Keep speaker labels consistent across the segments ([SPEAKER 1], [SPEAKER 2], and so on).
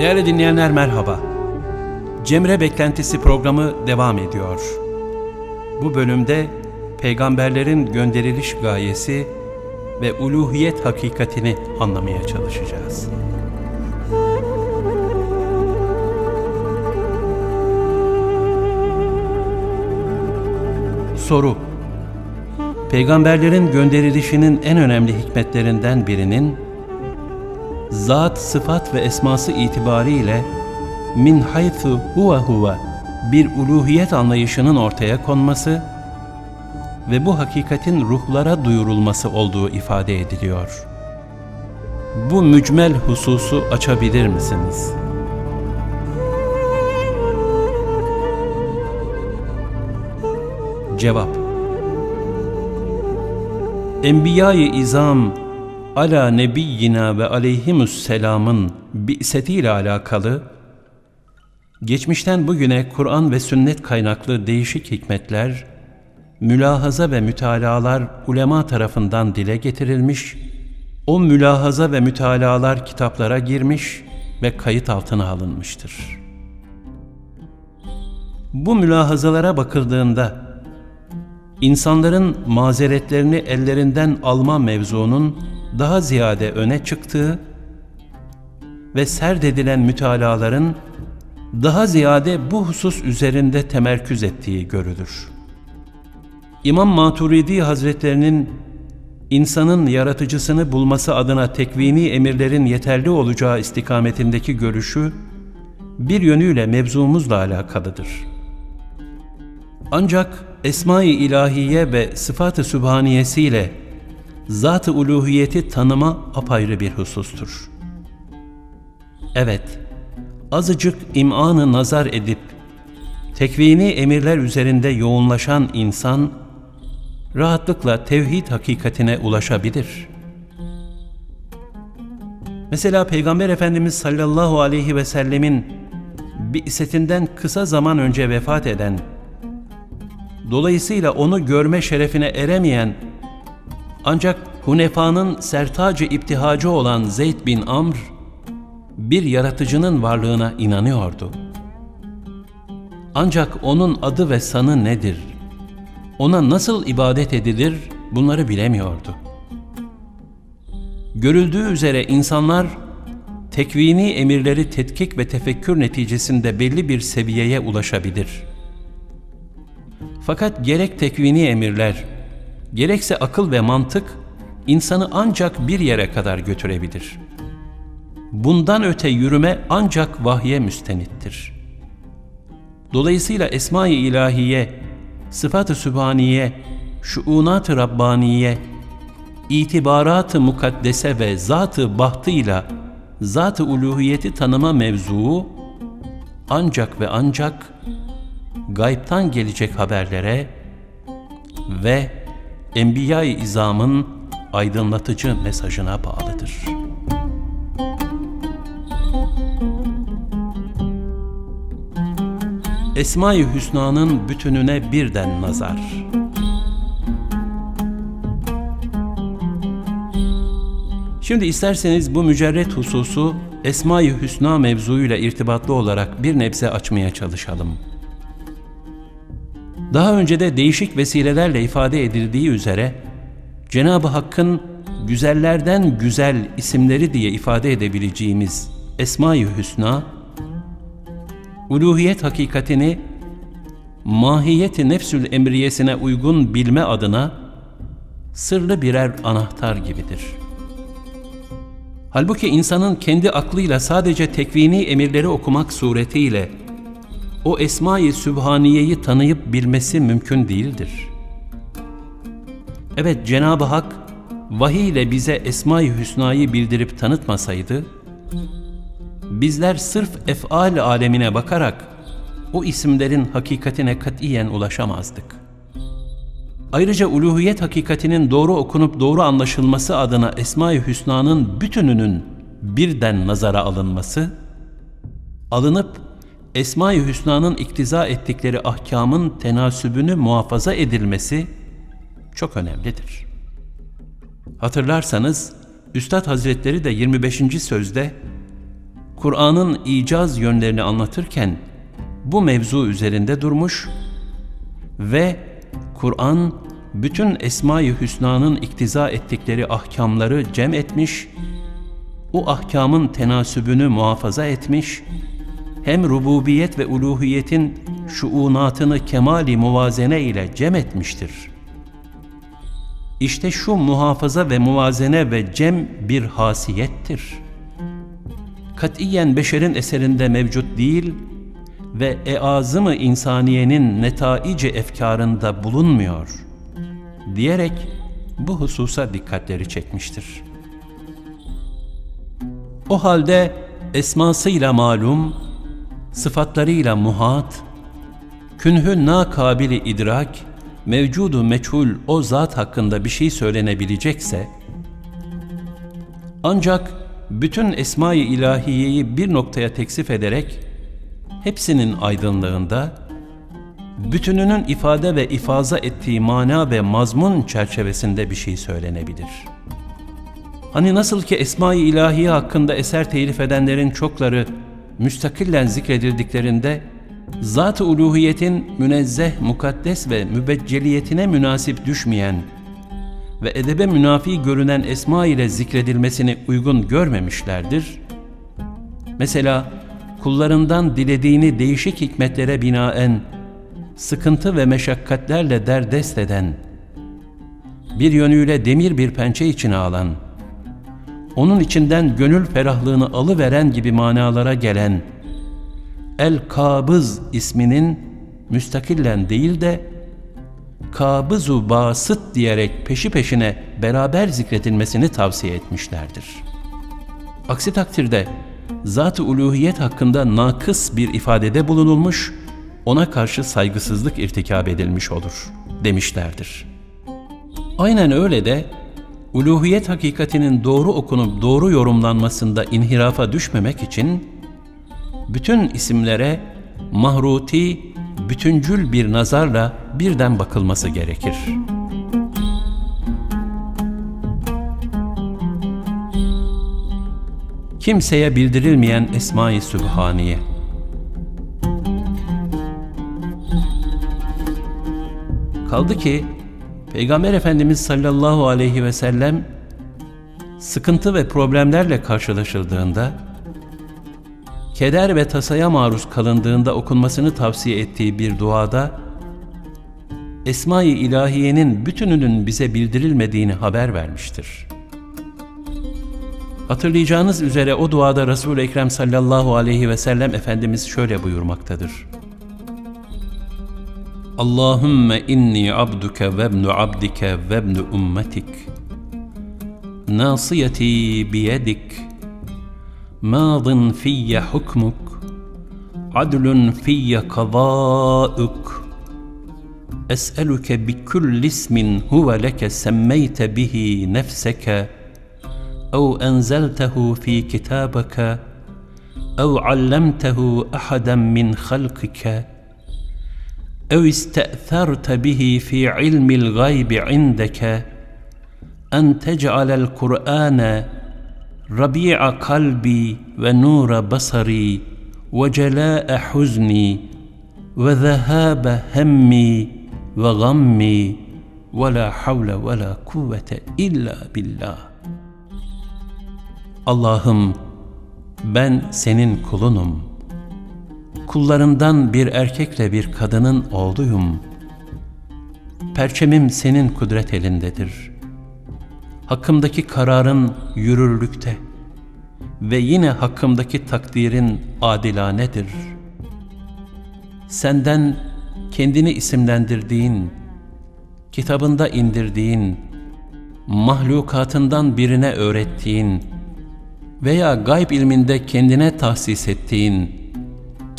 [SPEAKER 1] Değerli dinleyenler merhaba. Cemre Beklentisi programı devam ediyor. Bu bölümde peygamberlerin gönderiliş gayesi ve uluhiyet hakikatini anlamaya çalışacağız. Soru Peygamberlerin gönderilişinin en önemli hikmetlerinden birinin zat, sıfat ve esması itibariyle min haythu huve huve bir uluhiyet anlayışının ortaya konması ve bu hakikatin ruhlara duyurulması olduğu ifade ediliyor. Bu mücmel hususu açabilir misiniz? Cevap Enbiya-i İzam ala nebiyyina ve aleyhimusselamın bi'setiyle alakalı geçmişten bugüne Kur'an ve sünnet kaynaklı değişik hikmetler, mülahaza ve mütalalar ulema tarafından dile getirilmiş, o mülahaza ve mütalalar kitaplara girmiş ve kayıt altına alınmıştır. Bu mülahazalara bakıldığında, insanların mazeretlerini ellerinden alma mevzunun daha ziyade öne çıktığı ve serdedilen mütalaların daha ziyade bu husus üzerinde temerküz ettiği görülür. İmam Maturidi Hazretlerinin insanın yaratıcısını bulması adına tekvini emirlerin yeterli olacağı istikametindeki görüşü bir yönüyle mevzumuzla alakalıdır. Ancak Esma-i İlahiye ve Sıfat-ı Sübhaniyesiyle Zat-ı Uluhiyeti tanıma apayrı bir husustur. Evet, azıcık imanı nazar edip tekvini emirler üzerinde yoğunlaşan insan rahatlıkla tevhid hakikatine ulaşabilir. Mesela Peygamber Efendimiz sallallahu aleyhi ve sellemin bi'setinden kısa zaman önce vefat eden, dolayısıyla onu görme şerefine eremeyen ancak Hunefa'nın sertacı iptihacı olan Zeyd bin Amr, bir yaratıcının varlığına inanıyordu. Ancak onun adı ve sanı nedir? Ona nasıl ibadet edilir bunları bilemiyordu. Görüldüğü üzere insanlar tekvini emirleri tetkik ve tefekkür neticesinde belli bir seviyeye ulaşabilir. Fakat gerek tekvini emirler, gerekse akıl ve mantık insanı ancak bir yere kadar götürebilir. Bundan öte yürüme ancak vahye müstenittir. Dolayısıyla Esma-i İlahiye, Sıfat-ı Sübhaniye, Şuunat-ı Rabbaniye, itibarat-ı mukaddese ve zat-ı bahtıyla zat-ı uluhiyeti tanıma mevzuu ancak ve ancak gaybtan gelecek haberlere ve Enbiya-i İzam'ın aydınlatıcı mesajına bağlıdır. Esma-i Hüsna'nın bütününe birden nazar. Şimdi isterseniz bu mücerret hususu Esma-i Hüsna mevzuyla irtibatlı olarak bir nebze açmaya çalışalım. Daha önce de değişik vesilelerle ifade edildiği üzere Cenab-ı Hakk'ın güzellerden güzel isimleri diye ifade edebileceğimiz Esma-i Hüsna, uluhiyet hakikatini mahiyeti nefsül emriyesine uygun bilme adına sırlı birer anahtar gibidir. Halbuki insanın kendi aklıyla sadece tekvini emirleri okumak suretiyle o Esma-i Sübhaniye'yi tanıyıp bilmesi mümkün değildir. Evet Cenab-ı Hak vahiy ile bize Esma-i Hüsna'yı bildirip tanıtmasaydı, bizler sırf efal alemine bakarak o isimlerin hakikatine katiyen ulaşamazdık. Ayrıca uluhiyet hakikatinin doğru okunup doğru anlaşılması adına Esma-i Hüsna'nın bütününün birden nazara alınması, alınıp Esma-i Hüsna'nın iktiza ettikleri ahkamın tenasübünü muhafaza edilmesi çok önemlidir. Hatırlarsanız Üstad Hazretleri de 25. sözde Kur'an'ın icaz yönlerini anlatırken bu mevzu üzerinde durmuş ve Kur'an bütün Esma-i Hüsna'nın iktiza ettikleri ahkamları cem etmiş, o ahkamın tenasübünü muhafaza etmiş, hem rububiyet ve uluhiyetin şuunatını kemali muvazene ile cem etmiştir. İşte şu muhafaza ve muvazene ve cem bir hasiyettir. Katiyen beşerin eserinde mevcut değil ve eazımı insaniyenin netaici efkarında bulunmuyor.'' diyerek bu hususa dikkatleri çekmiştir. O halde esmasıyla malum, sıfatlarıyla muhat, künhü na kabili idrak, mevcudu meçhul o zat hakkında bir şey söylenebilecekse, ancak bütün esma-i ilahiyeyi bir noktaya teksif ederek, hepsinin aydınlığında, bütününün ifade ve ifaza ettiği mana ve mazmun çerçevesinde bir şey söylenebilir. Hani nasıl ki Esma-i İlahiye hakkında eser telif edenlerin çokları müstakillen zikredildiklerinde, zat-ı uluhiyetin münezzeh, mukaddes ve mübecceliyetine münasip düşmeyen ve edebe münafi görünen esma ile zikredilmesini uygun görmemişlerdir. Mesela kullarından dilediğini değişik hikmetlere binaen sıkıntı ve meşakkatlerle derdest eden, bir yönüyle demir bir pençe içine alan, onun içinden gönül ferahlığını alıveren gibi manalara gelen El-Kabız isminin müstakillen değil de Kabızu Basıt diyerek peşi peşine beraber zikretilmesini tavsiye etmişlerdir. Aksi takdirde zat-ı uluhiyet hakkında nakıs bir ifadede bulunulmuş ona karşı saygısızlık irtikab edilmiş olur demişlerdir. Aynen öyle de uluhiyet hakikatinin doğru okunup doğru yorumlanmasında inhirafa düşmemek için bütün isimlere mahruti, bütüncül bir nazarla birden bakılması gerekir. Kimseye bildirilmeyen Esma-i Sübhaniye Kaldı ki Peygamber Efendimiz sallallahu aleyhi ve sellem sıkıntı ve problemlerle karşılaşıldığında, keder ve tasaya maruz kalındığında okunmasını tavsiye ettiği bir duada, Esma-i İlahiye'nin bütününün bize bildirilmediğini haber vermiştir. Hatırlayacağınız üzere o duada Resul-i Ekrem sallallahu aleyhi ve sellem Efendimiz şöyle buyurmaktadır. اللهم إني عبدك وابن عبدك وابن أمتك. ناصيتي بيدك. ماض في حكمك. عدل في قضاؤك. أسألك بكل اسم هو لك سميت به نفسك. أو أنزلته في كتابك. أو علمته أحدا من خلقك. أو استأثرت به في علم الغيب عندك أن تجعل القرآن ربيع قلبي ونور بصري وجلاء حزني وذهاب همي وغمي ولا حول ولا قوة إلا بالله Allah'ım ben senin kulunum.'' Kullarından bir erkekle bir kadının oğluyum. Perçemim senin kudret elindedir. Hakkımdaki kararın yürürlükte ve yine hakkımdaki takdirin adilanedir. Senden kendini isimlendirdiğin, kitabında indirdiğin, mahlukatından birine öğrettiğin veya gayb ilminde kendine tahsis ettiğin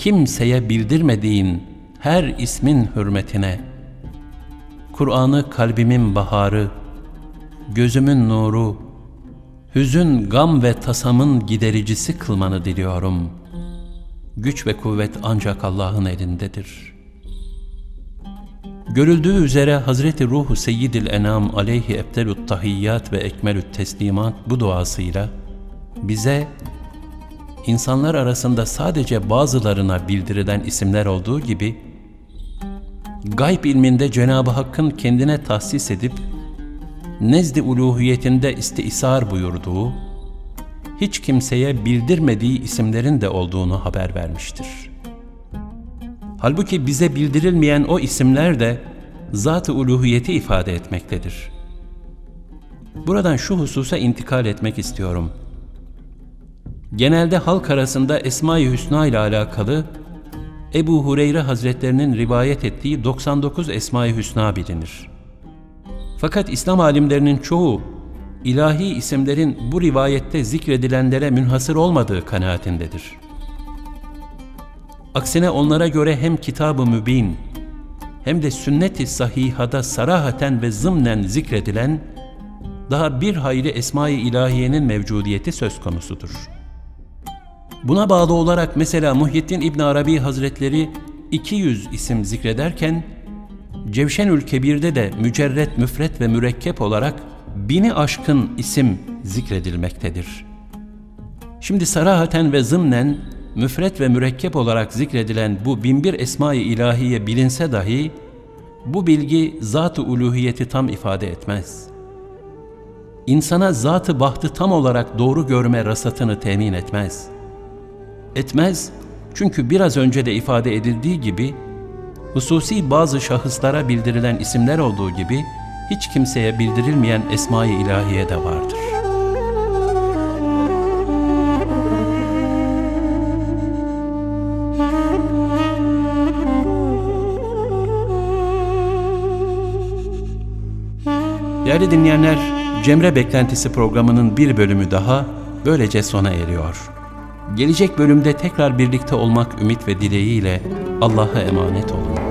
[SPEAKER 1] kimseye bildirmediğin her ismin hürmetine, Kur'an'ı kalbimin baharı, gözümün nuru, hüzün, gam ve tasamın gidericisi kılmanı diliyorum. Güç ve kuvvet ancak Allah'ın elindedir. Görüldüğü üzere Hazreti Ruhu Seyyidil Enam aleyhi ebdelü't tahiyyat ve ekmelü't teslimat bu duasıyla bize insanlar arasında sadece bazılarına bildirilen isimler olduğu gibi, gayb ilminde Cenab-ı Hakk'ın kendine tahsis edip, nezd-i uluhiyetinde istiisar buyurduğu, hiç kimseye bildirmediği isimlerin de olduğunu haber vermiştir. Halbuki bize bildirilmeyen o isimler de zat-ı uluhiyeti ifade etmektedir. Buradan şu hususa intikal etmek istiyorum. Genelde halk arasında Esma-i Hüsna ile alakalı Ebu Hureyre Hazretlerinin rivayet ettiği 99 Esma-i Hüsna bilinir. Fakat İslam alimlerinin çoğu ilahi isimlerin bu rivayette zikredilenlere münhasır olmadığı kanaatindedir. Aksine onlara göre hem Kitab-ı Mübin hem de sünnet-i sahihada sarahaten ve zımnen zikredilen daha bir hayli esma-i ilahiyenin mevcudiyeti söz konusudur. Buna bağlı olarak mesela Muhyiddin İbn Arabi Hazretleri 200 isim zikrederken Cevşenül Kebir'de de mücerret, müfret ve mürekkep olarak bini aşkın isim zikredilmektedir. Şimdi sarahaten ve zımnen müfret ve mürekkep olarak zikredilen bu binbir esma-i ilahiye bilinse dahi bu bilgi zat-ı uluhiyeti tam ifade etmez. İnsana zat-ı bahtı tam olarak doğru görme rasatını temin etmez. Etmez çünkü biraz önce de ifade edildiği gibi hususi bazı şahıslara bildirilen isimler olduğu gibi hiç kimseye bildirilmeyen esma-i ilahiye de vardır. Değerli dinleyenler, Cemre Beklentisi programının bir bölümü daha böylece sona eriyor. Gelecek bölümde tekrar birlikte olmak ümit ve dileğiyle Allah'a emanet olun.